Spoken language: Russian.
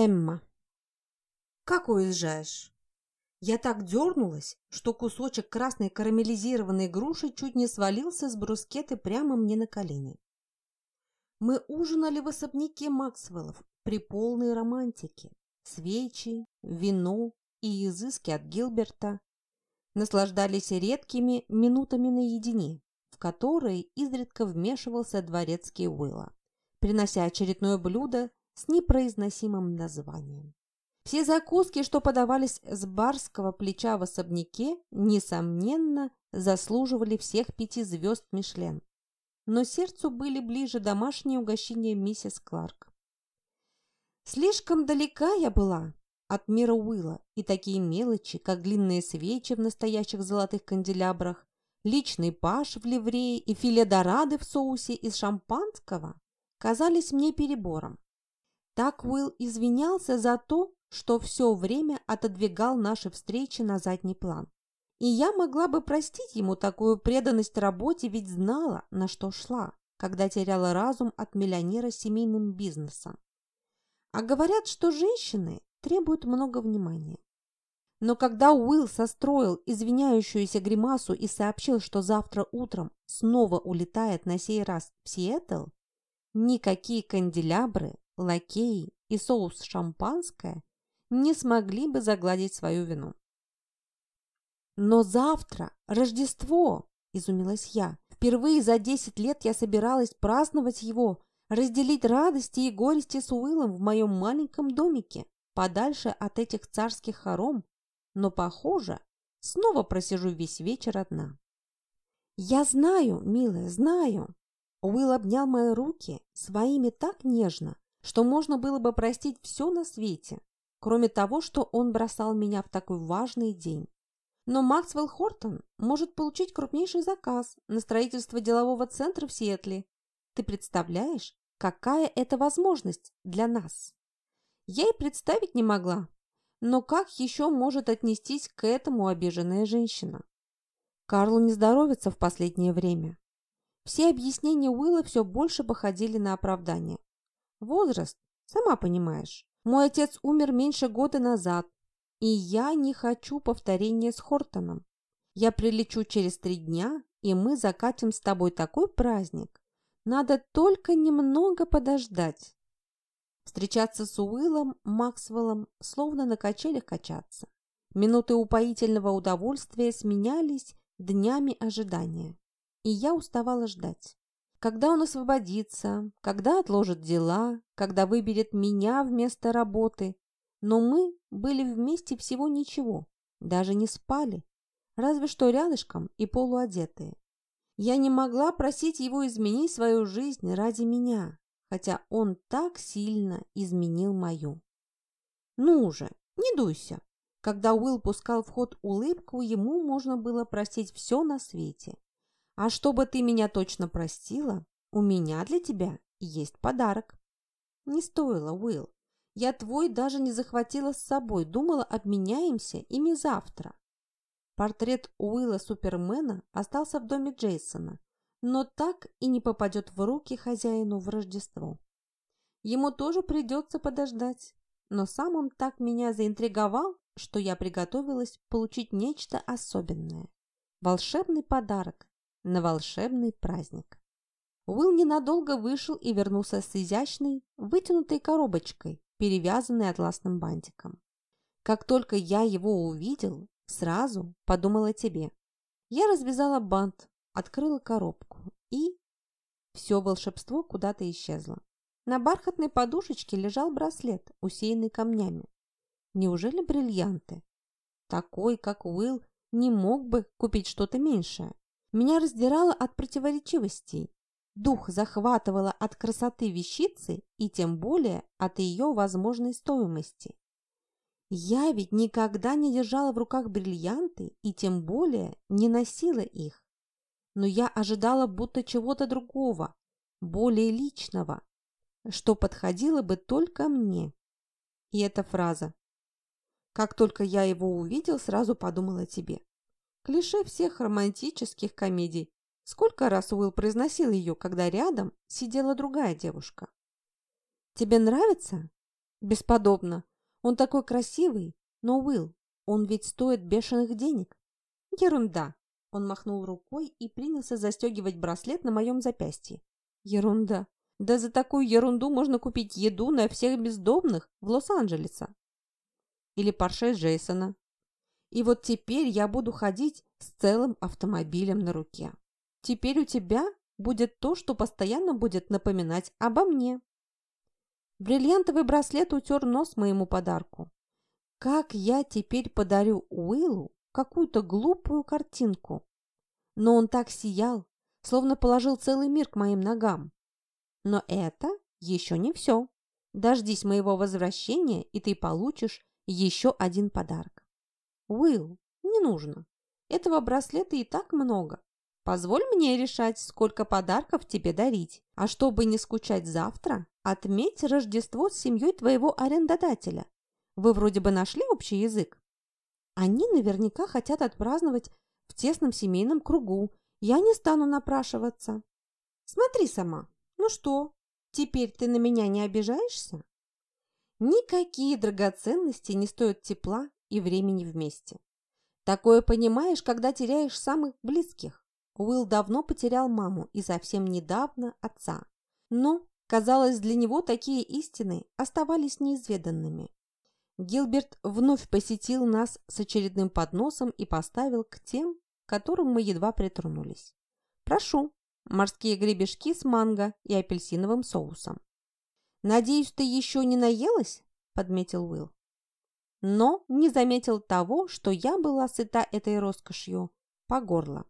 Эмма. «Как уезжаешь?» Я так дернулась, что кусочек красной карамелизированной груши чуть не свалился с брускеты прямо мне на колени. Мы ужинали в особняке Максвеллов при полной романтике. Свечи, вино и изыски от Гилберта. Наслаждались редкими минутами наедине, в которые изредка вмешивался дворецкий Уилла, принося очередное блюдо с непроизносимым названием. Все закуски, что подавались с барского плеча в особняке, несомненно, заслуживали всех пяти звезд Мишлен. Но сердцу были ближе домашние угощения миссис Кларк. Слишком далека я была от мира Уилла, и такие мелочи, как длинные свечи в настоящих золотых канделябрах, личный паш в ливрее и филе дорады в соусе из шампанского, казались мне перебором. Так Уилл извинялся за то, что все время отодвигал наши встречи на задний план. И я могла бы простить ему такую преданность работе, ведь знала, на что шла, когда теряла разум от миллионера семейным бизнесом. А говорят, что женщины требуют много внимания. Но когда Уилл состроил извиняющуюся гримасу и сообщил, что завтра утром снова улетает на сей раз в Сиэтл, никакие канделябры лакеи и соус шампанское не смогли бы загладить свою вину. «Но завтра Рождество!» – изумилась я. «Впервые за десять лет я собиралась праздновать его, разделить радости и горести с Уиллом в моем маленьком домике, подальше от этих царских хором, но, похоже, снова просижу весь вечер одна». «Я знаю, милая, знаю!» Уилл обнял мои руки своими так нежно, что можно было бы простить все на свете, кроме того, что он бросал меня в такой важный день. Но Максвелл Хортон может получить крупнейший заказ на строительство делового центра в Сиэтле. Ты представляешь, какая это возможность для нас? Я и представить не могла. Но как еще может отнестись к этому обиженная женщина? Карлу не здоровится в последнее время. Все объяснения Уилла все больше походили на оправдание. Возраст, сама понимаешь. Мой отец умер меньше года назад, и я не хочу повторения с Хортоном. Я прилечу через три дня, и мы закатим с тобой такой праздник. Надо только немного подождать. Встречаться с Уиллом Максвеллом словно на качелях качаться. Минуты упоительного удовольствия сменялись днями ожидания, и я уставала ждать. Когда он освободится, когда отложит дела, когда выберет меня вместо работы. Но мы были вместе всего ничего, даже не спали, разве что рядышком и полуодетые. Я не могла просить его изменить свою жизнь ради меня, хотя он так сильно изменил мою. Ну уже, не дуйся. Когда Уилл пускал в ход улыбку, ему можно было простить все на свете. А чтобы ты меня точно простила, у меня для тебя есть подарок. Не стоило, Уилл. Я твой даже не захватила с собой, думала, обменяемся ими завтра. Портрет Уилла Супермена остался в доме Джейсона, но так и не попадет в руки хозяину в Рождество. Ему тоже придется подождать, но сам он так меня заинтриговал, что я приготовилась получить нечто особенное. Волшебный подарок, на волшебный праздник. Уилл ненадолго вышел и вернулся с изящной, вытянутой коробочкой, перевязанной атласным бантиком. Как только я его увидел, сразу подумал о тебе. Я развязала бант, открыла коробку и... Все волшебство куда-то исчезло. На бархатной подушечке лежал браслет, усеянный камнями. Неужели бриллианты? Такой, как Уилл, не мог бы купить что-то меньшее. Меня раздирало от противоречивостей. Дух захватывало от красоты вещицы и тем более от ее возможной стоимости. Я ведь никогда не держала в руках бриллианты и тем более не носила их. Но я ожидала будто чего-то другого, более личного, что подходило бы только мне. И эта фраза. Как только я его увидел, сразу подумала о тебе. Клише всех романтических комедий. Сколько раз Уилл произносил ее, когда рядом сидела другая девушка. «Тебе нравится?» Бесподобно. Он такой красивый, но, Уилл, он ведь стоит бешеных денег. Ерунда. Он махнул рукой и принялся застегивать браслет на моем запястье. Ерунда. Да за такую ерунду можно купить еду на всех бездомных в Лос-Анджелесе. Или Порше Джейсона. И вот теперь я буду ходить с целым автомобилем на руке. Теперь у тебя будет то, что постоянно будет напоминать обо мне. Бриллиантовый браслет утер нос моему подарку. Как я теперь подарю Уиллу какую-то глупую картинку? Но он так сиял, словно положил целый мир к моим ногам. Но это еще не все. Дождись моего возвращения, и ты получишь еще один подарок. Уилл, не нужно. Этого браслета и так много. Позволь мне решать, сколько подарков тебе дарить. А чтобы не скучать завтра, отметь Рождество с семьей твоего арендодателя. Вы вроде бы нашли общий язык. Они наверняка хотят отпраздновать в тесном семейном кругу. Я не стану напрашиваться. Смотри сама. Ну что, теперь ты на меня не обижаешься? Никакие драгоценности не стоят тепла и времени вместе. Такое понимаешь, когда теряешь самых близких. Уилл давно потерял маму и совсем недавно отца. Но, казалось, для него такие истины оставались неизведанными. Гилберт вновь посетил нас с очередным подносом и поставил к тем, к которым мы едва притронулись. «Прошу, морские гребешки с манго и апельсиновым соусом». «Надеюсь, ты еще не наелась?» – подметил Уилл. Но не заметил того, что я была сыта этой роскошью по горло.